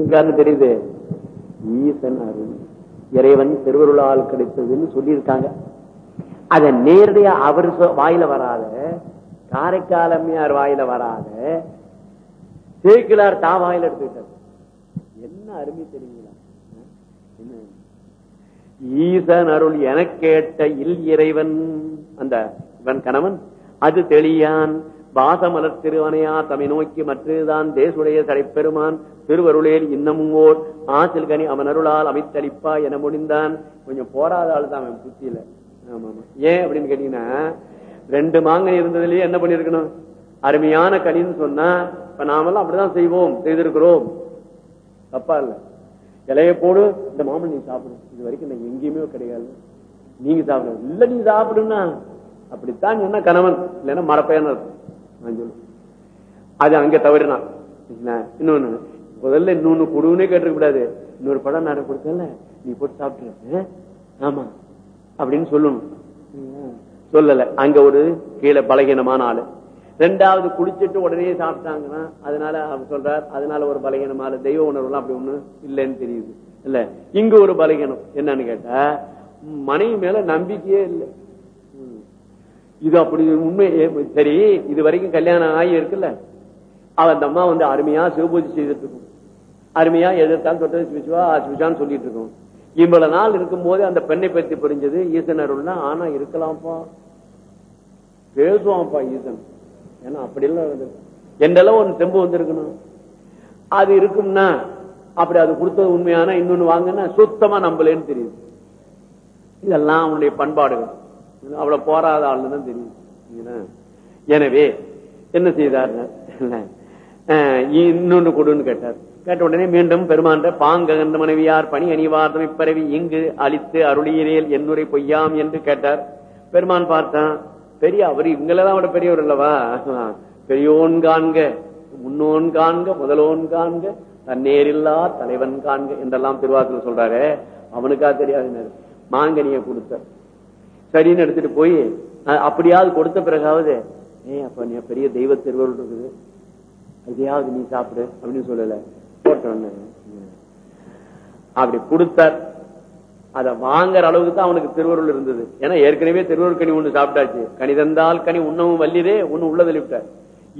இருக்காருன்னு தெரியுது. ஈசன் அருள் இறைவன் திருவருளால் கிடைத்ததுன்னு சொல்லியிருக்காங்க. அத நேரடியா அவர் வாயில வராத காரைக்காலம்மையார் வாயில வராத சேக்கிலார் தா வாயில எடுத்துக்கிட்டார் என்ன அருமை தெரியுங்களா? என்ன? ஈசன் அருள் என கேட்ட இல் இறைவன் அந்த இவன் கணவன் அது தெளியான். பாசமலர் திருவனையா தமை நோக்கி மற்றதுதான் தேசுடைய சடைப்பெருமான். திருவருளேல் இன்னமும் ஓர் ஆசில் கனி அவன் அருளால் அமைத்தளிப்பா என முடிந்தான். கொஞ்சம் போராத ஆள் தான் அவன் புத்தியில. ஆமா ஆமா ஏன் அப்படின்னு கேட்டீங்கன்னா ரெண்டு மாங்கனி இருந்ததுலயே என்ன பண்ணிருக்கணும் அருமையான கனின்னு சொன்னா இப்ப நாமெல்லாம் அப்படிதான் செய்வோம் செய்திருக்கிறோம். தப்பா இல்ல. இலைய போடு இந்த மாமன் நீ சாப்பிடும் இது வரைக்கும் நான் எங்கேயுமே கிடையாது. நீங்க சாப்பிடும் இல்ல நீ சாப்பிடுன்னா அப்படித்தான் என்ன கணவன். இல்லைன்னா மரப்பையான இருக்கும் அது அங்க தவறினா இன்னொன்னு முதல்ல இன்னொன்னு குடுவுனே கேட்டிருக்க கூடாது இன்னொரு படம் நான் கொடுத்தல நீ போட்டு சாப்பிட்டு ஆமா. அப்படின்னு சொல்லணும். சொல்லல. அங்க ஒரு கீழே பலகீனமான ஆளு. ரெண்டாவது குளிச்சுட்டு உடனே சாப்பிட்டாங்கன்னா அதனால அவர் சொல்றார் அதனால ஒரு பலகீனமான தெய்வ உணர்வுலாம் அப்படி ஒண்ணு இல்லைன்னு தெரியுது. இல்ல? இங்க ஒரு பலகீனம். என்னன்னு கேட்டா மனைவி மேல நம்பிக்கையே இல்லை. இது அப்படி உண்மை சரி இது வரைக்கும் கல்யாணம் ஆகி இருக்குல்ல அவ அந்த அம்மா வந்து அருமையா சிவபூஜை செய்துட்டு இருக்கும் அருமையா எதிர்த்தாலும் தொட்டது சிவிச்சுவா சிவிச்சான்னு சொல்லிட்டு இருக்கும் இவ்வளவு நாள் இருக்கும் போது அந்த பெண்ணை பத்தி புரிஞ்சது ஈசன் அருள்னா ஆனா இருக்கலாம்ப்பா. பேசுவான்ப்பா ஈசன். ஏன்னா அப்படி எல்லாம் இருந்தது என்றெல்லாம் ஒன்னு தெம்பு வந்திருக்கணும். அது இருக்கும்னா அப்படி அது கொடுத்தது உண்மையான இன்னொன்னு வாங்கினா சுத்தமா நம்பலன்னு தெரியுது. இதெல்லாம் அவனுடைய பண்பாடுகள். அவ்வளவு போராத ஆளுன்னு தான் தெரியும். எனவே என்ன செய்தார்? இன்னொன்னு கொடுன்னு கேட்டார். கேட்ட உடனே மீண்டும் பெருமாண்ட பாங்ககந்த மனைவியார் பணி அணிவார்த்தமை பரவி இங்கு அழித்து அருளியரேல் என்னுரை பொய்யாம் என்று கேட்டார். பெருமான் பார்த்தான். பெரிய அவர் இவங்களதான் விட பெரியவர் அல்லவா? பெரியோன் காண்க முன்னோன் காண்க முதலோன் காண்க தன்னேரில்லா தலைவன் காண்க என்றெல்லாம் திருவாசூர் சொல்றாரு. அவனுக்கா தெரியாது மாங்கனிய கொடுத்த சரின்னு எடுத்துட்டு போய் அப்படியாவது கொடுத்த பிறகாவது ஏ அப்ப நீ பெரிய தெய்வ திருவருள் இருக்குது. இதையாவது நீ சாப்பிடு அப்படின்னு சொல்லல. போட்டோன்னு அப்படி கொடுத்தார். அதை வாங்குற அளவுக்கு தான் அவனுக்கு திருவருள் இருந்தது. ஏன்னா ஏற்கனவே திருவருள் கனி ஒண்ணு சாப்பிட்டாச்சு. கனி தந்தால் கனி உண்ணவும் வல்லிதே ஒண்ணு உள்ள தள்ளிவிட்டார்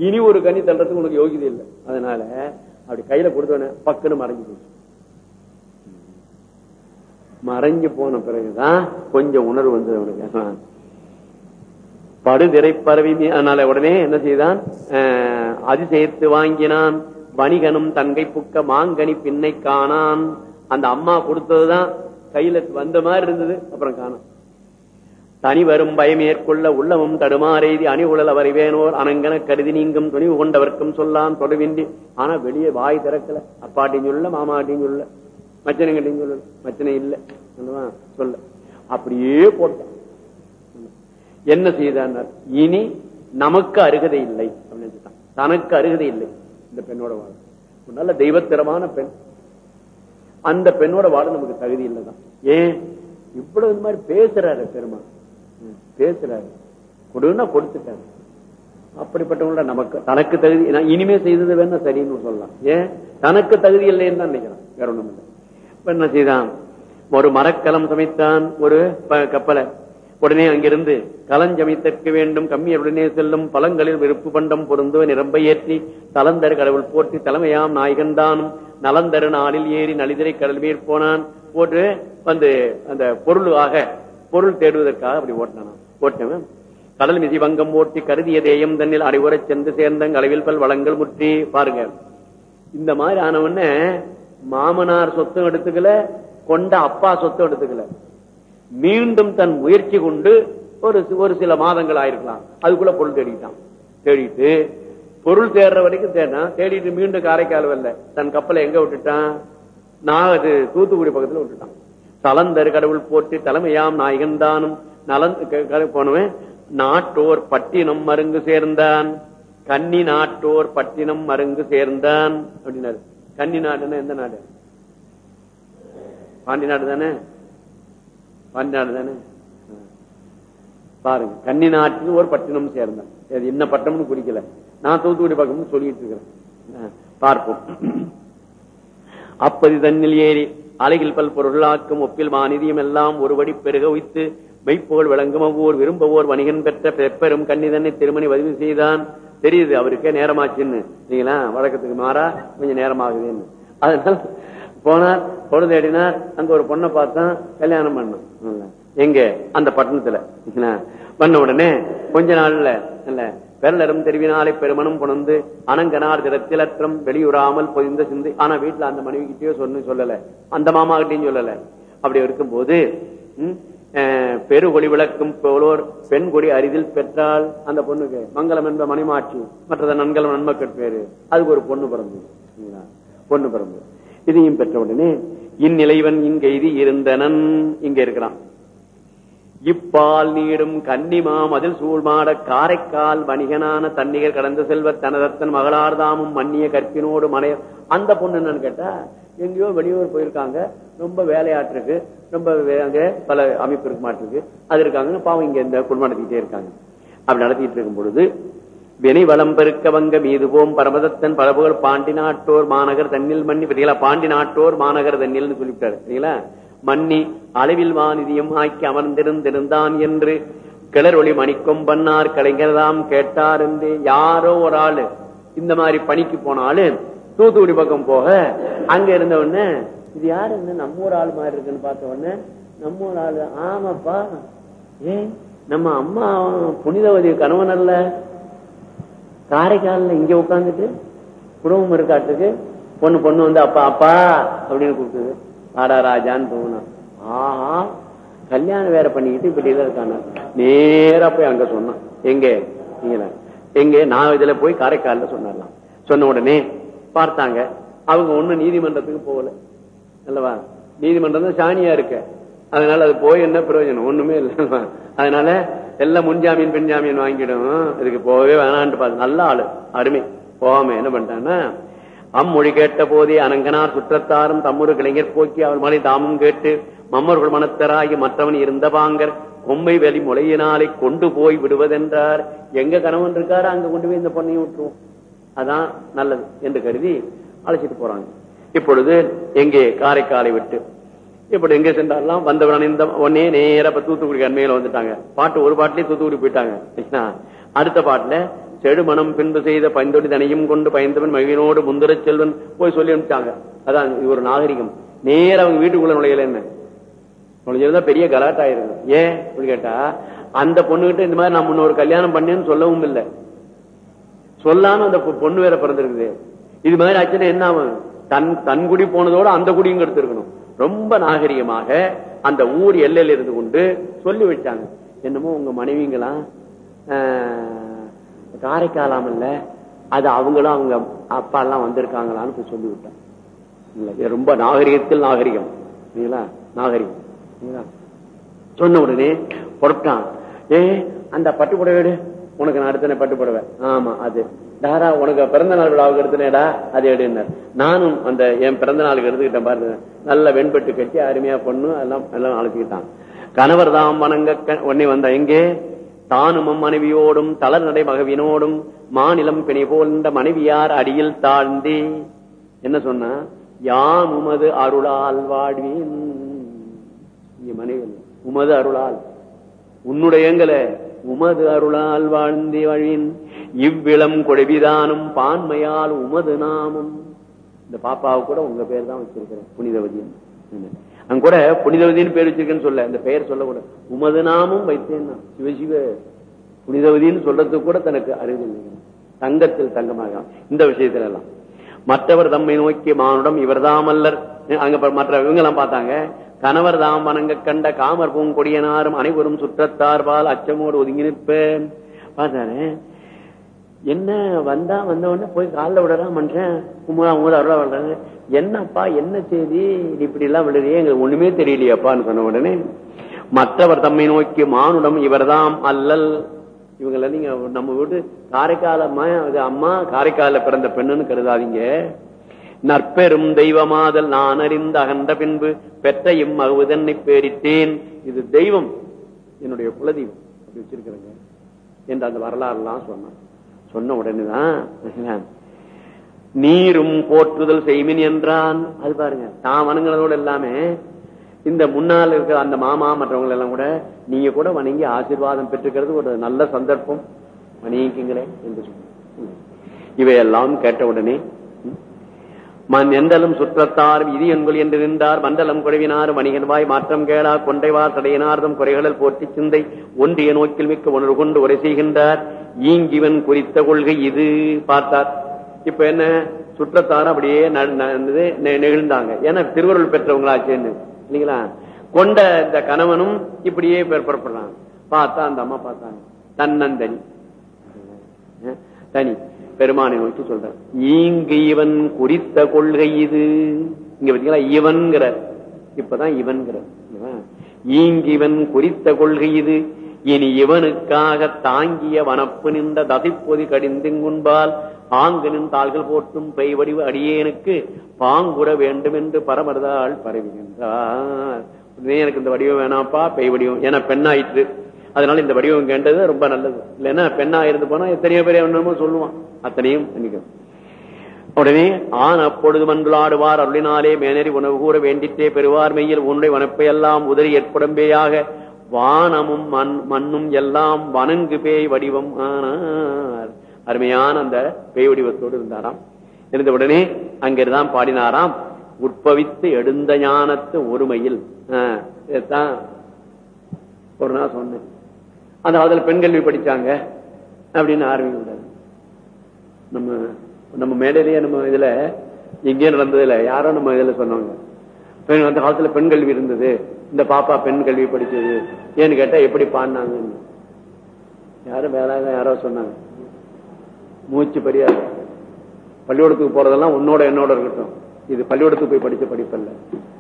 இனி ஒரு கனி தள்ளுறதுக்கு உனக்கு யோகிதை இல்லை. அதனால அப்படி கையில கொடுத்தவன பக்குன்னு மறைஞ்சு போச்சு. மறைஞ்சு போன பிறகுதான் கொஞ்சம் உணர்வு வந்தது அவனுக்கு. படுதிரை பரவி அதனால உடனே என்ன செய்தான்? அஹ், அதிசயத்து வாங்கினான். வணிகனும் தங்கை புக்க மாங்கனி பின்னை காணான். அந்த அம்மா கொடுத்ததுதான் கையில வந்த மாதிரி இருந்தது. அப்புறம் காணும். தனி வரும் பயம் ஏற்கொள்ள உள்ளமும் தடுமாறெய்தி அணிகுழல் அவரை வேணோர் அனங்கன கருதி நீங்கும் துணிவு கொண்டவர்க்கும் சொல்லாம் தொடவின்றி. ஆனா வெளியே வாய் திறக்கல. அப்பாட்டின்னு சொல்ல மாமாட்டியும் சொல்ல. மச்சனங்கிட்டையும் சொல்லல மச்சனை இல்லை. சொல்ல. அப்படியே போட்டான் என்ன செய்தார் இனி நமக்கு அருகதை இல்லை. அப்படின்னு தனக்கு அருகதை இல்லை. இந்த பெண்ணோட வாழ் நல்ல தெய்வத்திரமான பெண். அந்த பெண்ணோட வாழ நமக்கு தகுதி இல்லைதான். ஏன்? இவ்வளவு இந்த மாதிரி பேசுறாரு பெருமா பேசுறாரு. கொடுன்னா கொடுத்துட்டாரு. அப்படிப்பட்டவங்கள நமக்கு தனக்கு தகுதி நான் இனிமே செய்தது வேணா சரின்னு சொல்லலாம். ஏன்? தனக்கு தகுதி இல்லைன்னு தான் நினைக்கிறான். வேற ஒண்ணும் இல்லை. என்ன செய்தான் ஒரு மரக்கலம் சமைத்தான் ஒரு கப்பலை. உடனே அங்கிருந்து கலஞ்சமைத்தற்கு வேண்டும். கம்மியருடனே செல்லும் பழங்களில் விருப்பு பண்டம் பொருந்து நிரம்ப ஏற்றி தலந்தரு கடவுள் போற்றி தலைமையாம் நாயகன்தானும். நலந்தரு நாளில் ஏறி நளிதிரை கடல் மேற் போனான். போட்டு வந்து அந்த பொருளாக பொருள் தேடுவதற்காக அப்படி ஓட்டினான். ஓட்டினவன் கடல் மிதி வங்கம் ஓட்டி கருதிய தேயம் தன்னில் அறிவுரை சென்று சேர்ந்த அளவில் பல் வளங்கள் முற்றி. பாருங்க. இந்த மாதிரி ஆனவன மாமனார் சொத்தும் எடுத்துக்கல கொண்ட அப்பா சொத்தும் எடுத்துக்கல. மீண்டும் தன் முயற்சி கொண்டு ஒரு ஒரு சில மாதங்கள் ஆயிருக்கலாம். அதுக்குள்ள பொருள் தேடிட்டான். தேடிட்டு பொருள் தேடுற வரைக்கும் தேடினா தேடிட்டு மீண்டும் காரைக்கால் வரல. தன் கப்பலை எங்க விட்டுட்டான்? நான் அது தூத்துக்குடி பக்கத்துல விட்டுட்டான். தலந்தரு கடவுள் போட்டு தலைமையாம் நாயகன்தானும் நலன் போனவன் நாட்டோர் பட்டினம் மருங்கு சேர்ந்தான். கன்னி நாட்டோர் பட்டினம் மருங்கு சேர்ந்தான் அப்படின்னாரு. கன்னி நாடுன்னா எந்த நாடு? பாண்டி நாடு தானே? பாண்டி நாடு தானே? பாருங்க கன்னி நாட்டுக்கு ஒரு பட்டினம் சேர்ந்தான் அது என்ன பட்டம்னு குறிக்கல. நான் தூத்துக்குடி பக்கம்னு சொல்லிட்டு இருக்கிறேன். பார்ப்போம். அப்பதி தன்னில் ஏறி அலையில் பல் பொருளாக்கும் ஒப்பில் மாநிதியம் எல்லாம் ஒருபடி பெருக வைத்து மெய்ப்போல் விளங்கும் அவ்வூர் விரும்பவோர் வணிகன் பெற்ற பெப்பெரும் கன்னிதன்னை திருமணி பதிவு செய்தான். தெரியுது அவருக்கே நேரமாச்சுன்னு. நீங்களா வழக்கத்துக்கு மாறா கொஞ்சம் நேரமாகுதுன்னு. அதனால போனார் பொழுது தேடினார் அங்க ஒரு பொண்ணை பார்த்தா கல்யாணம் பண்ணோம் எங்க? அந்த பட்டணத்துல. பண்ண உடனே கொஞ்ச நாள்ல இல்ல பெருளரும் தெரிவினாலே பெருமனும் புணர்ந்து அனங்கனார் திறத்திலற்றம் வெளியுறாமல் பொதிந்த சிந்தை. ஆனா வீட்டுல அந்த மனைவி கிட்டயோ சொன்னு சொல்லல. அந்த மாமா கிட்டயும் சொல்லல. அப்படி இருக்கும்போது ம், பெருகொடி விளக்கும் போலோர் பெண் கொடி அரிதில் பெற்றால் அந்த பொண்ணுக்கு மங்களம் என்ப மணிமாட்சி மற்றத நன்கலம் நன்மக்கள் பேரு. அதுக்கு ஒரு பொண்ணு பிறந்தது. பொண்ணு பிறந்தது. இதையும் பெற்ற உடனே இந்நிலைவன் இங்கெய்தி இருந்தனன் இங்க இருக்கிறான். இப்பால் நீடும் கன்னிமா மதில் சூழ்மாட காரைக்கால் வணிகனான தன்னிகர் கடந்து செல்வ தனதத்தன் மகளார்தாமும் மன்னிய கற்பினோடு மனைய அந்த பொண்ணு என்னன்னு கேட்டா எங்கேயோ வெளியூர் போயிருக்காங்க. ரொம்ப வேலையாட்டிருக்கு. ரொம்ப அங்க பல அமைப்பு இருக்க மாட்டிருக்கு அது இருக்காங்க பாவம் இங்க இந்த குடும்பம் நடத்திக்கிட்டே இருக்காங்க. அப்படி நடத்திட்டு இருக்கும் பொழுது வினை வளம் பெருக்க வங்க மீது போம் பரமதத்தன் பரபுகள் பாண்டி நாட்டோர் மாநகர் தண்ணில் மண்ணி பார்த்தீங்களா? பாண்டி நாட்டோர் மாநகர் தன்னில்னு சொல்லிவிட்டாரு சரிங்களா மன்னி அளவில் வானிதியம் ஆக்கி அமர்ந்திருந்திருந்தான் என்று கிளறொளி மணிக்கொம்பன்னார் கலைஞர்தாம் கேட்டார் என்று யாரோ ஒரு ஆளு இந்த மாதிரி பணிக்கு போனாலும் தூத்துக்குடி பக்கம் போக அங்க இருந்த உடனே இது யாரு? என்ன நம்ம ஒரு ஆள் மாதிரி இருக்குன்னு பார்த்த உடனே நம்ம ஒரு ஆளு ஆமாப்பா. ஏன்? நம்ம அம்மா புனிதவதி கணவன் அல்ல. காரைக்காலில் இங்க உட்காந்துட்டு குடும்பம் இருக்காட்டுக்கு பொண்ணு பொண்ணு வந்து அப்பா அப்பா அப்படின்னு கூப்பிட்டுது. ஆடா ராஜான்னு தோணும் ஆஹா கல்யாணம் வேற பண்ணிக்கிட்டு இப்படி இருக்கான நேரா போய் அங்க சொன்னான். எங்க? எங்க? நான் இதுல போய் காரைக்காலில் சொன்னார்லாம் சொன்ன உடனே பார்த்தாங்க. அவங்க ஒண்ணும் நீதிமன்றத்துக்கு போகல. அல்லவா? நீதிமன்றம் தான் சாணியா இருக்க. அதனால அது போய் என்ன பிரயோஜனம்? ஒண்ணுமே இல்லை. அதனால எல்லாம் முன்ஜாமீன் பின்ஜாமீன் வாங்கிடும். இதுக்கு போகவே வேணான்ட்டு பார்த்து நல்ல ஆளு. அருமை. போகாம என்ன பண்ணிட்டான்னா அம்மொழி கேட்ட போதே அனங்கனார் சுற்றத்தாரும் தம்முரு கிளைஞர் போக்கி அவர் மலை தாமும் கேட்டு மம்மர்கள் மனத்தராகி மற்றவன் இருந்த பாங்கர் கொம்மை வெளி முளையினாலே கொண்டு போய் விடுவதென்றார். எங்க கணவன் இருக்காரு அங்க கொண்டு போய் இந்த பொண்ணையும் விட்டுருவோம். அதான் நல்லது என்று கருதி அழைச்சிட்டு போறாங்க. இப்பொழுது எங்கே காரைக்காலை விட்டு. இப்படி எங்க சென்றாலும் வந்தவன் இந்த உடனே நேரா தூத்துக்குடி அண்மையில வந்துட்டாங்க. பாட்டு ஒரு பாட்டிலே தூத்துக்குடி போயிட்டாங்க. அடுத்த பாட்டுல செடுமணம் பின்பு செய்த பைந்தொடி தனையும் கொண்டு பயந்தவன் மகிழ்னோடு முந்திர செல்வன் போய் சொல்லி அனுப்பிச்சாங்க. அதான் இது ஒரு நாகரிகம். நேர அவங்க வீட்டுக்குள்ள நுழையல என்ன? நுழைஞ்சா பெரிய கலாட்டாயிருக்கும் ஏன்? அப்படி கேட்டா அந்த பொண்ணுகிட்ட இந்த மாதிரி நான் முன்னொரு கல்யாணம் பண்ணேன்னு சொல்லவும் இல்லை. சொல்லாம அந்த பொ- பொண்ணு வேற பிறந்திருக்குது. இது மாதிரி ஆச்சுன்னா என்ன ஆகும்? தன் தன் குடி போனதோட அந்த குடியும் எடுத்திருக்கணும் ரொம்ப நாகரிகமாக அந்த ஊர் எல்லையில இருந்து கொண்டு சொல்லி வச்சாங்க. என்னமோ உங்க மனைவிங்களாம் ஆஹ், காரைக்காலாம் இல்ல அது அவங்களும் அவங்க அப்பா எல்லாம் வந்திருக்காங்களான்னு சொல்லி விட்டாங்க. ரொம்ப நாகரிகத்தில் நாகரிகம். சரிங்களா நாகரிகம். சரிங்களா? சொன்ன உடனே புறப்பட்டான் ஏ அந்த பட்டு புடவை உனக்கு நான் எடுத்தனே பட்டு புடவை ஆமா அது. தாரா உனக்கு பிறந்த நாள் விழாவுக்கு எடுத்தனேடா அது எடுனார் நானும் அந்த என் பிறந்த நாளுக்கு எடுத்துக்கிட்டேன் பாருங்க. நல்ல வெண்பட்டு கட்டி அருமையா பொண்ணு எல்லாம் எல்லாம் அழைச்சிக்கிட்டான். கணவர் தாம் வணங்க உடனே வந்த எங்கே? தானும் மனைவியோடும் தளர் நடை மகவினோடும் மாநிலம் பிணை போன்ற மனைவியார் அடியில் தாழ்ந்தே. என்ன சொன்னா? யாம் உமது அருளால் இங்க மனைவி. உமது அருளால். உன்னுடையங்கள உமது அருளால் வாழ்ந்தி வழியின் இவ்விளம் கொடைவிதானும் பான்மையால் உமது நாமம். இந்த பாப்பாவை கூட உங்க பேர் தான் வச்சிருக்கிறேன் புனிதவதியின் அங்க கூட புனிதவதின்னு பேர் வச்சிருக்கேன்னு சொல்ல இந்த பெயர் சொல்லக்கூட உமது நாமும் வைத்தேன் தான் சிவ சிவ புனிதவதின்னு சொல்றதுக்கு கூட தனக்கு அறிவு தங்கத்தில் தங்கமாக. இந்த விஷயத்துல எல்லாம் மற்றவர் தம்மை நோக்கி மானுடம் இவர்தாமல்லர். அங்க மற்ற இவங்க எல்லாம் பார்த்தாங்க. கணவர் தாம் வணங்க கண்ட காமர் பூங்கொடியனாரும் அனைவரும் சுற்றத்தார்பால் அச்சமோடு ஒதுங்கி நிற்பேன் என்ன வந்தா வந்த உடனே போய் காலில் விடலாம் பண்றேன் கும்பலா உங்களை அருளா விடுறாங்க என்னப்பா என்ன செய்தி? இப்படி எல்லாம் விடுறியே எங்களுக்கு ஒண்ணுமே தெரியலையாப்பான்னு சொன்ன உடனே மற்றவர் தம்மை நோக்கி மானுடம் இவர்தாம் அல்லல். இவங்களை நீங்க நம்ம வீட்டு காரைக்காலம்மா அது அம்மா காரைக்கால பிறந்த பெண்ணுன்னு கருதாதீங்க. நற்பெரும் தெய்வமாதல் நான் அறிந்த அகன்ற பின்பு பெற்ற இம்மகுதன்னை பேரிட்டேன். இது தெய்வம். என்னுடைய குலதெய்வம். அப்படி வச்சிருக்கிறேங்க. என்று அந்த வரலாறு எல்லாம் சொன்னான். சொன்ன உடனேதான் நீரும் போற்றுதல் செய்மின் என்றான். அது பாருங்க தான் வணங்குறதோட எல்லாமே இந்த முன்னால் இருக்கிற அந்த மாமா மற்றவங்க எல்லாம் கூட நீங்க கூட வணங்கி ஆசீர்வாதம் பெற்றுக்கிறது ஒரு நல்ல சந்தர்ப்பம். வணங்கிங்களே என்று சொன்ன இவையெல்லாம் கேட்ட உடனே மண் எந்தலும் சுற்றத்தார் இது என்கொள் என்று நின்றார். மண்டலம் குறைவினார் மணிகன்வாய் மாற்றம் கேளா கொண்டைவார் தடையினார்தம் குறைகளில் போற்றி சிந்தை ஒன்றிய நோக்கில் மிக்க உணர்வு கொண்டு உரை செய்கின்றார். ஈங்கிவன் குறித்த கொள்கை இது பார்த்தார். இப்ப என்ன? சுற்றத்தார் அப்படியே நெ- நெகிழ்ந்தாங்க. ஏன்னா திருவருள் பெற்றவங்களாச்சேன்னு இல்லைங்களா? கொண்ட இந்த கணவனும் இப்படியே பேர் பார்த்தா அந்த அம்மா பார்த்தாங்க. தன்னந்தனி. தனி. பெருமானை நோக்கி சொல்றார். ஈங்கு இவன் குறித்த கொள்கை இது. இங்க பாத்தீங்களா இவன்கிறார். இப்பதான் இவன்கிறார். இவன். ஈங்கிவன் குறித்த கொள்கை இது. இனி இவனுக்காக தாங்கிய வனப்பு நின்ற தசைப்பொதி கடிந்துங்குன்பால் ஆங்கனின் தாள்கள் போட்டும் பெய் வடிவு அடியேனுக்கு பாங்குற வேண்டும் என்று பரமர்தாள் பரவுகின்றார் எனக்கு இந்த வடிவம் வேணாப்பா? பெய் வடிவம் ஏன்னா பெண்ணாயிற்று. அதனால இந்த வடிவம் கேண்டது ரொம்ப நல்லது. இல்லைன்னா பெண்ணா இருந்து போனா எத்தனையோ பேர் என்னமோ சொல்லுவான். அத்தனையும் பண்ணிக்கும் உடனே ஆண் அப்பொழுது மன்றாடுவார் அருளினாலே மேனறி உணவு கூற வேண்டித்தே பெறுவார் மெய்யில் உன்னுடைய வனப்பையெல்லாம் உதறி ஏற்புடம்பேயாக வானமும் மண் மண்ணும் எல்லாம் வணங்கு பேய் வடிவம் ஆனார். அருமையான அந்த பேய் வடிவத்தோடு இருந்தாராம். இருந்த உடனே அங்கிருந்தான் பாடினாராம் உட்பவித்து எடுந்த ஞானத்து ஒருமையில் ஆஹ், இதைத்தான் ஒரு நாள் சொன்னேன். அந்த காலத்துல பெண் கல்வி படிச்சாங்க அப்படின்னு ஆரம்பிக்க நம்ம நம்ம மேடையிலேயே நம்ம இதுல எங்கேயும் நடந்ததுல யாரோ நம்ம இதுல சொன்னாங்க பெண் அந்த காலத்துல பெண் கல்வி இருந்தது. இந்த பாப்பா பெண் கல்வி படிச்சது. ஏன்னு கேட்டா எப்படி பாடினாங்கன்னு. யாரும் வேற யாரோ சொன்னாங்க. மூச்சு படியாது. பள்ளிக்கூடத்துக்கு போறதெல்லாம் உன்னோட என்னோட இருக்கட்டும். இது பள்ளிக்கூடத்துக்கு போய் படிச்ச படிப்பல்ல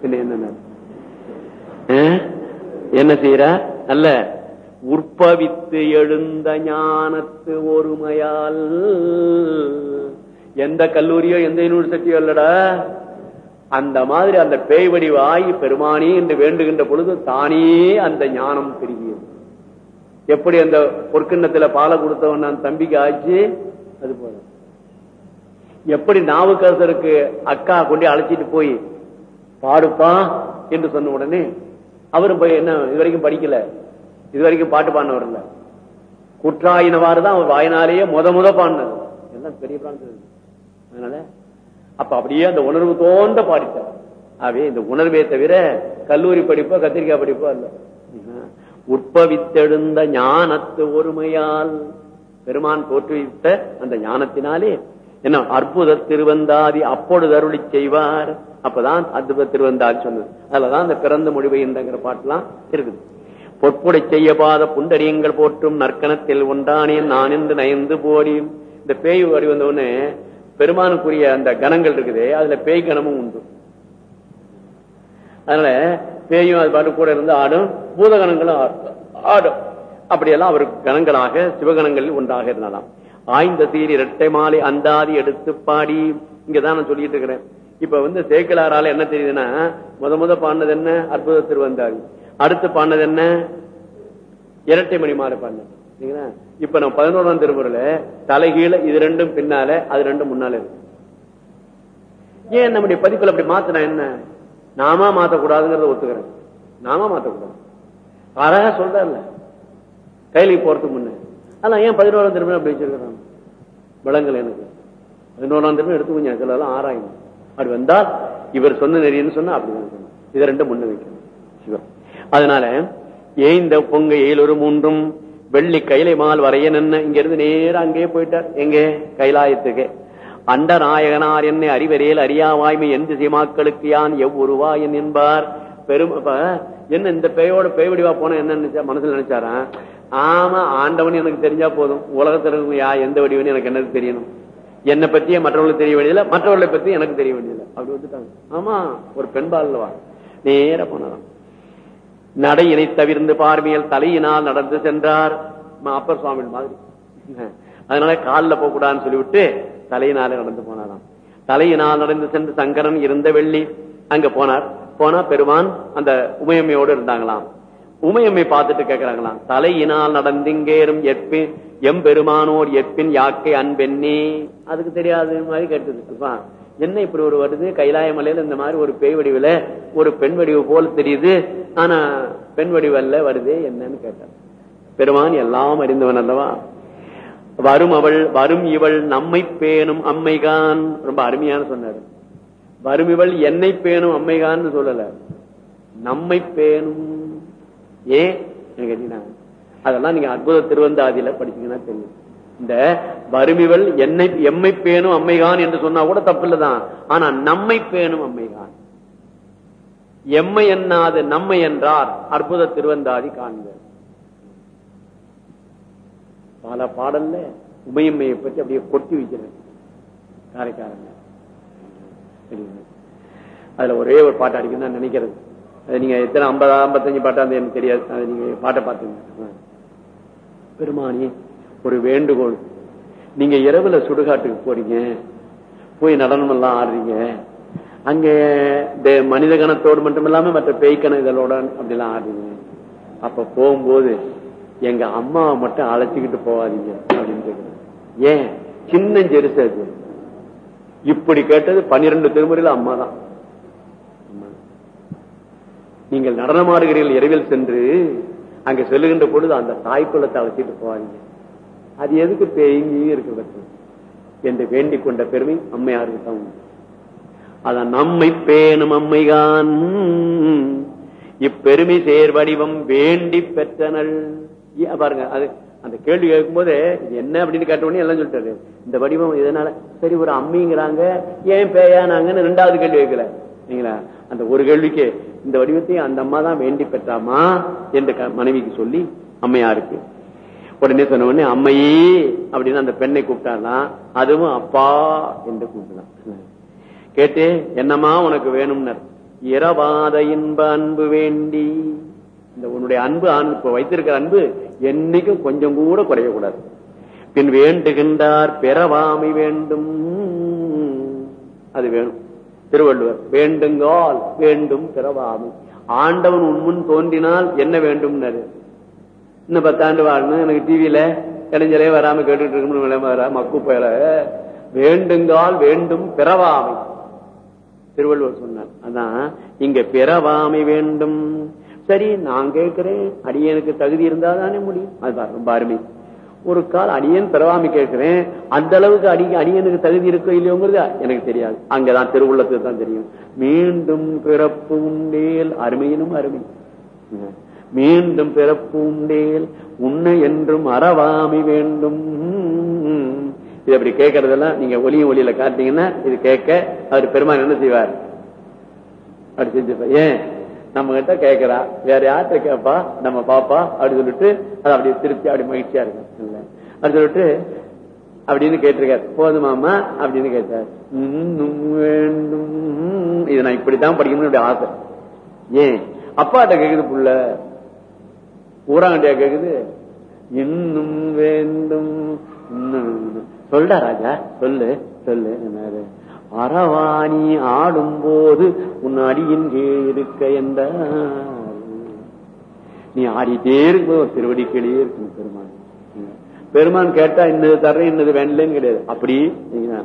பின்ன என்ன என்ன செய்யற? அல்ல. உற்பவித்து எழுந்த ஞானத்து ஒருமையால். எந்த கல்லூரியோ எந்த யூனிவர்சிட்டியோ இல்லடா அந்த மாதிரி அந்த பேய் வடிவாயி பெருமானி என்று வேண்டுகின்ற பொழுது தானே அந்த ஞானம் பெருகியது. எப்படி அந்த பொற்கிண்ணத்துல பாலை கொடுத்தவன் நான் தம்பிக்கு ஆச்சு? அது போல எப்படி நாவுக்கரசருக்கு அக்கா கொண்டு அழைச்சிட்டு போய் பாடுப்பா என்று சொன்ன உடனே அவரும் போய் என்ன இது வரைக்கும் படிக்கல. இது வரைக்கும் பாட்டு பாடினவர் இல்ல. குற்றாயினவாறு தான் அவர் வாயினாலேயே முத முத பாடினது. எல்லாம் பெரிய பிரான்ஸ் அதனால அப்ப அப்படியே அந்த உணர்வு தோன்ற பாடிட்டார். ஆகவே இந்த உணர்வே தவிர கல்லூரி படிப்போ கத்திரிக்காய் படிப்போ இல்ல உற்பவித்தெழுந்த ஞானத்து ஒருமையால் பெருமான் தோற்றுவித்த அந்த ஞானத்தினாலே என்ன அற்புத திருவந்தாதி அப்பொழுது அருளி செய்வார். அப்பதான் அற்புத திருவந்தாதி சொன்னது. அதுலதான் அந்த பிறந்த மொழிபெயர்ந்தங்கிற பாட்டுலாம் இருக்குது. பொற்புடை செய்யபாத புண்டரியங்கள் போற்றும் நற்கணத்தில் ஒன்றானேன் நான் என்று நயந்து போடி. இந்த பேய் வடி வந்தவொடனே பெருமானுக்குரிய அந்த கணங்கள் இருக்குது அதுல பேய் கணமும் உண்டு. அதனால பேயும் அது பாட்டு கூட இருந்து ஆடும் பூதகணங்களும் ஆ- ஆடும். அப்படியெல்லாம் அவருக்கு கணங்களாக சிவகணங்களில் ஒன்றாக இருந்தாலாம் ஆய்ந்த சீரி இரட்டை மாலை அந்தாதி எடுத்து பாடி. இங்கதான் நான் சொல்லிட்டு இருக்கிறேன். இப்ப வந்து சேக்கலாரால என்ன தெரியுதுன்னா முத முத பாடினது என்ன? அற்புத திருவந்தாதி. அடுத்து பாடினது என்ன? இரட்டை மணி மாறு பாடினது இப்ப நம்ம பதினோராம் திருமுறையில தலைகீழ இது ரெண்டும் பின்னால அது ரெண்டும் முன்னால இருக்கு. ஏன் நம்முடைய பதிப்புல அப்படி மாத்தினா என்ன? நாமா மாத்தக்கூடாதுங்கிறத ஒத்துக்கிறேன். நாமா மாத்தக்கூடாது. அழகா சொல்றல கைலிக்கு போறதுக்கு முன்ன. ஆனா ஏன் பதினோராம் திருமணம் அப்படி வச்சிருக்கிறான் விளங்கல எனக்கு. பதினோராம் திருமணம் எடுத்து கொஞ்சம் சிலதெல்லாம் ஆராயும் அப்படி வந்தால் இவர் சொன்ன நெறின்னு சொன்னா அப்படி இதை ரெண்டும் முன்ன வைக்கணும். சிவம் அதனால ஏய்ந்த பொங்க ஏழொரு மூன்றும் வெள்ளி கைலை மால் வரைய நின்ன இங்க இருந்து நேரா அங்கேயே போயிட்டார். எங்கே? கைலாயத்துக்கு. அண்ட நாயகனார் என்னை அறிவரையில் அறியா வாய்மை எந்த சிமாக்களுக்கு யான் எவ்வுருவாயன் என்பார். பெரும் அப்ப என்ன இந்த பேயோட பேய் வடிவா போன என்ன நினைச்சா மனசுல நினைச்சாரா? ஆமா ஆண்டவன் எனக்கு தெரிஞ்சா போதும். உலகத்துல இருக்கும் யா எந்த வடிவன்னு எனக்கு என்ன தெரியணும். என்னை பத்தியே மற்றவர்களுக்கு தெரிய வேண்டியதில்லை. மற்றவர்களை பத்தி எனக்கு தெரிய வேண்டியதில்லை. அப்படி வந்துட்டாங்க. ஆமா ஒரு பெண்பாள்வா நேர போனதான் நடையினை தவிர்ந்து பார்வையில் தலையினால் நடந்து சென்றார் அப்பர் சுவாமி மாதிரி. அதனால காலில் போகக்கூடாதுன்னு சொல்லிவிட்டு தலையினால நடந்து போனாராம். தலையினால் நடந்து சென்று சங்கரன் இருந்த வெள்ளி அங்க போனார். போனா பெருமான் அந்த உமையம்மையோடு இருந்தாங்களாம். உமையம்மை பார்த்துட்டு கேட்கிறாங்களாம் தலையினால் நடந்திங்கேறும் எற்பின் எம்பெருமானோர் எப்பின் யாக்கை அன்பெண்ணே. அதுக்கு தெரியாது மாதிரி கேட்டது. என்ன இப்படி ஒரு வருது? கைலாய மலையில இந்த மாதிரி ஒரு பேய் வடிவுல ஒரு பெண் வடிவு போல தெரியுது. ஆனா பெண் வடிவல்ல வருது என்னன்னு கேட்டார். பெருமான் எல்லாம் அறிந்தவன் அல்லவா? வரும் அவள் வரும் இவள் நம்மை பேணும் அம்மைகான். ரொம்ப அருமையான சொன்னாரு. வரும் இவள் என்னை பேணும் அம்மைகான்னு சொல்லல. நம்மை பேணும். ஏன்? கேட்டீங்கன்னா, அதெல்லாம் நீங்க அற்புத திருவந்தாதியில படிச்சீங்கன்னா தெரியும். இந்த வறுமிவள் என்னை எம்மை பேணும் அம்மைகான் என்று சொன்னா கூட தப்பு ஆனா நம்மை பேணும் அம்மைகான். எம்மை என்னாது நம்மை என்றார் அற்புத திருவந்தாதி காண்க. பல பாடல்ல உமையம்மையை பற்றி அப்படியே கொட்டி வைக்கிறது காரைக்காரங்க அதுல ஒரே ஒரு பாட்டு அடிக்கணும் நான் நினைக்கிறது. அது நீங்க எத்தனை ஐம்பது ஐம்பத்தஞ்சு பாட்டா எனக்கு தெரியாது. அது நீங்க பாட்டை பார்த்துங்க பெருமானி ஒரு வேண்டுகோள். நீங்க இரவுல சுடுகாட்டுக்கு போறீங்க போய் நடனம் எல்லாம் ஆடுறீங்க அங்க இந்த மனித கணத்தோடு மட்டும் இல்லாம மற்ற பேய் இதழோட அப்படிலாம் ஆடுறீங்க. அப்ப போகும்போது எங்க அம்மாவை மட்டும் அழைச்சிக்கிட்டு போகாதீங்க அப்படின்னு ஏன்? சின்ன ஜெருசு அது. இப்படி கேட்டது பன்னிரண்டு திருமுறையில அம்மா தான். நீங்கள் நடனமாடுகிறீர்கள் இரவில் சென்று அங்க செல்லுகின்ற பொழுது அந்த தாய்க்குள்ளத்தை அழைச்சிட்டு போவாங்க அது எதுக்கு பேங்கியும் இருக்கிறது என்று வேண்டிக் கொண்ட பெருமை அம்மையாருக்கு தான் அதான் நம்மை பேணும் அம்மைகான். இப்பெருமை சேர் வடிவம் வேண்டி பெற்றனள். பாருங்க அது அந்த கேள்வி கேட்கும் போது என்ன அப்படின்னு கேட்ட உடனே எல்லாம் சொல்லிட்டாரு. இந்த வடிவம் இதனால சரி ஒரு அம்மிங்கிறாங்க. ஏன் பேயானாங்கன்னு ரெண்டாவது கேள்வி கேட்கல. நீங்களா அந்த ஒரு கேள்விக்கு இந்த வடிவத்தை அந்த அம்மா தான் வேண்டி பெற்றாமா? என்று க- மனைவிக்கு சொல்லி அம்மையாருக்கு உடனே சொன்ன உடனே அம்மையே அப்படின்னு அந்த பெண்ணை கூப்பிட்டாலாம் அதுவும் அப்பா என்று கூப்பிடலாம் கேட்டு என்னம்மா உனக்கு வேணும்னர்? இரவாத இன்ப அன்பு வேண்டி. இந்த உன்னுடைய அன்பு அன்பு இப்ப வைத்திருக்கிற அன்பு என்னைக்கும் கொஞ்சம் கூட குறையக்கூடாது. பின் வேண்டுகின்றார் பெறவாமை வேண்டும். அது வேணும். திருவள்ளுவர் வேண்டுங்கால் வேண்டும் பிறவாமை. ஆண்டவன் உன்முன் தோன்றினால் என்ன வேண்டும் இன்னும் பத்தாண்டு வாழணும் எனக்கு டிவியில இளைஞரே வராம கேட்டுட்டு இருக்கணும் நிலைமை மக்கு போயல. வேண்டுங்கால் வேண்டும் பிறவாமை. திருவள்ளுவர் சொன்னார். அதான் இங்க பிறவாமை வேண்டும். சரி நான் கேட்கிறேன். அடியனுக்கு தகுதி இருந்தா தானே முடியும். அதுதான் ரொம்ப அருமை. ஒரு கால் அடியன் பிறவாமை கேட்கிறேன். அந்த அளவுக்கு அடி அடியனுக்கு தகுதி இருக்கோ இல்லையோங்கிறது எனக்கு தெரியாது. அங்கதான் திருவுள்ளத்துக்கு தான் தெரியும். மீண்டும் பிறப்பு உண்டேல் அருமையினும் அருமை. மீண்டும் பிறப்பூண்டேல் உன்னை என்றும் அறவாமி வேண்டும். இது அப்படி கேட்கறதெல்லாம் நீங்க ஒலியும் ஒலியில காட்டீங்கன்னா இது கேட்க அவர் பெருமான் என்ன செய்வார்? அப்படி செஞ்சுப்பா ஏன்? நம்ம கிட்ட கேட்கிறா. வேற யார்கிட்ட கேட்பா? நம்ம பாப்பா அப்படி சொல்லிட்டு அது அப்படி திருப்தி அப்படி மகிழ்ச்சியா இருக்கும். இல்ல. அப்படி சொல்லிட்டு அப்படின்னு கேட்டிருக்காரு. போதுமாமா அப்படின்னு கேட்டார். வேண்டும். இது நான் இப்படித்தான் படிக்கணும்னு ஆசை. ஏன்? அப்பாட்ட கேக்குது புள்ள. ஊராங்கண்டியா கேக்குது? இன்னும் வேண்டும். சொல்ற சொல்டா ராஜா சொல்லு சொல்லு என்ன அறவாணி ஆடும் போது உன் அடியின் கீழ் இருக்க என்றார் நீ ஆடிட்டே இருக்கும் திருவடி கீழே இருக்கும் பெருமான். பெருமான் கேட்டா இன்னது தர்றேன் இன்னது வேண்டலன்னு கிடையாது. அப்படி நீங்க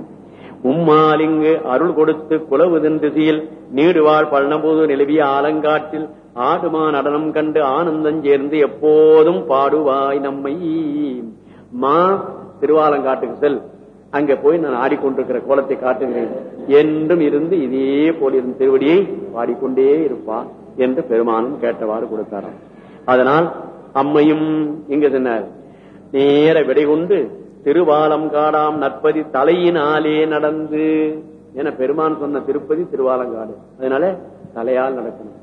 உம்மால் இங்கு அருள் கொடுத்து குலவுதன் திசையில் நீடுவாழ் பழனபோது நிலவிய ஆலங்காட்டில் ஆடுமா நடனம் கண்டு ஆனந்தம் சேர்ந்து எப்போதும் பாடுவாய் நம்மை. மா திருவாலங்காட்டுக்கு செல். அங்க போய் நான் ஆடிக்கொண்டிருக்கிற கோலத்தை காட்டுகிறேன். என்றும் இருந்து இதே போல் இருந்த திருவடியை பாடிக்கொண்டே இருப்பா என்று பெருமானும் கேட்டவாறு கொடுத்தாராம். அதனால் அம்மையும் இங்க சொன்னார் நேர விடை கொண்டு திருவாலம் காடாம் நற்பதி தலையினாலே நடந்து என பெருமான் சொன்ன திருப்பதி திருவாலங்காடு. அதனால தலையால் நடக்கணும்.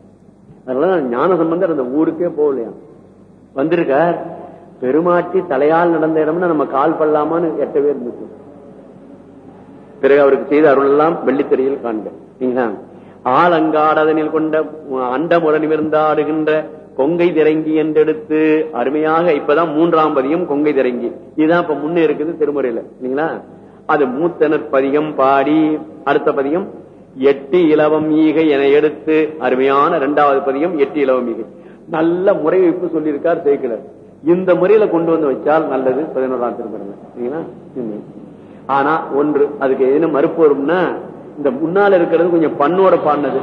அதெல்லாம் ஞான சம்பந்தர் அந்த ஊருக்கே போகலையா? வந்திருக்கார். பெருமாட்டி தலையால் நடந்த இடம்னா நம்ம கால் பல்லாமான்னு எட்டவே இருந்துச்சு. பிறகு அவருக்கு செய்த அருள் எல்லாம் வெள்ளித்திரையில் காண்க ஆலங்காடதனில் கொண்ட அண்டமுடன் நிமிர்ந்தாடுகின்ற கொங்கை திரங்கி என்றெடுத்து அருமையாக இப்பதான் மூன்றாம் பதியம் கொங்கை திரங்கி. இதுதான் இப்ப முன்னே இருக்குது திருமுறையில. இல்லைங்களா? அது மூத்தனர் பதியம் பாடி அடுத்த பதியம் எட்டு இலவம் ஈகை என எடுத்து அருமையான இரண்டாவது பதியம் எட்டு இலவம் ஈகை. நல்ல முறை வைப்பு சொல்லியிருக்கார் சேர்க்கலர் இந்த முறையில கொண்டு வந்து வச்சால் நல்லது பதினோராம் திருமணம். ஆனா ஒன்று அதுக்கு எதுன்னு மறுப்பு வரும்னா இந்த முன்னால இருக்கிறது கொஞ்சம் பண்ணோட பாடினது.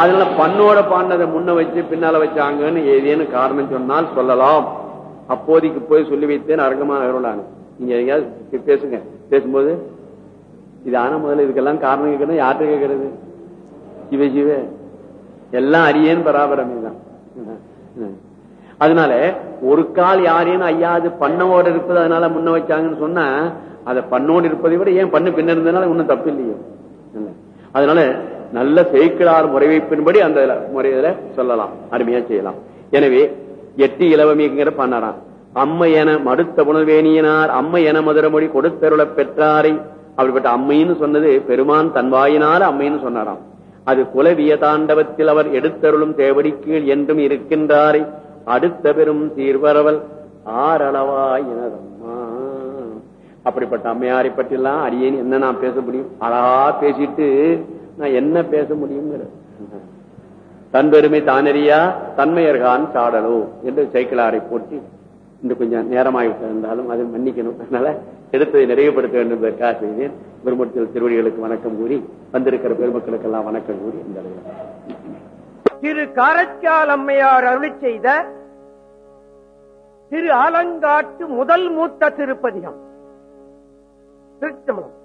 அதனால பண்ணோட பாடினதை முன்ன வச்சு பின்னால வச்சாங்கன்னு ஏதேனும் காரணம் சொன்னால் சொல்லலாம். அப்போதைக்கு போய் சொல்லி வைத்தேன் அரங்கமான அருளாங்க நீங்க எங்கேயாவது பேசுங்க. பேசும்போது இது ஆனா முதல்ல இதுக்கெல்லாம் காரணம் கேட்கணும் யார்கிட்ட கேட்கறது? சிவ சிவ எல்லாம் அரியேன் பராபரமே தான் அதனால ஒரு கால் யாரேன்னு ஐயா அது பண்ணவோட இருப்பது அதனால முன்ன வச்சாங்கன்னு சொன்னா அதை பண்ணோடு இருப்பதை விட ஏன் பண்ணு பின்ன இருந்ததுனால ஒன்னும் தப்பு இல்லையோ? அதனால நல்ல சேக்கிழார் முறைவைப்பின்படி அந்த முறையில சொல்லலாம் அருமையா செய்யலாம். எனவே எட்டி இளவமிங்கிற பண்ணறான் அம்மை என மடுத்த குணவேணியனார் அம்மை என மதுரமொழி கொடுத்தருள பெற்றாரை. அப்படிப்பட்ட அம்மைன்னு சொன்னது பெருமான் தன்வாயினால் அம்மைன்னு சொன்னாராம். அது குலவிய தாண்டவத்தில் அவர் எடுத்தருளும் தேவடி கீழ் என்றும் இருக்கின்றாரை. அடுத்த பெரும் தீர்வரவல் ஆரளவாயினதம்மா. அப்படிப்பட்ட அம்மையாரை பற்றிலாம் எல்லாம் அடியேன் என்ன நான் பேச முடியும்? அழகா பேசிட்டு நான் என்ன பேச முடியுங்கிற தன் பெருமை தானறியா தன்மையர்கான் சாடலோ என்று சைக்கிளாரை போட்டி இன்னும் கொஞ்சம் நேரமாகிவிட்டு இருந்தாலும் அதை மன்னிக்கணும். அதனால எடுத்ததை நிறைவுபடுத்த வேண்டும் என்பதற்காக செய்தேன் பெருமத்தில் திருவடிகளுக்கு வணக்கம் கூறி வந்திருக்கிற பெருமக்களுக்கு எல்லாம் வணக்கம் கூறி இந்த திரு காரைக்கால் அம்மையார் அருளி செய்த திரு ஆலங்காட்டு முதல் மூத்த திருப்பதிகம். திருச்சம்பலம்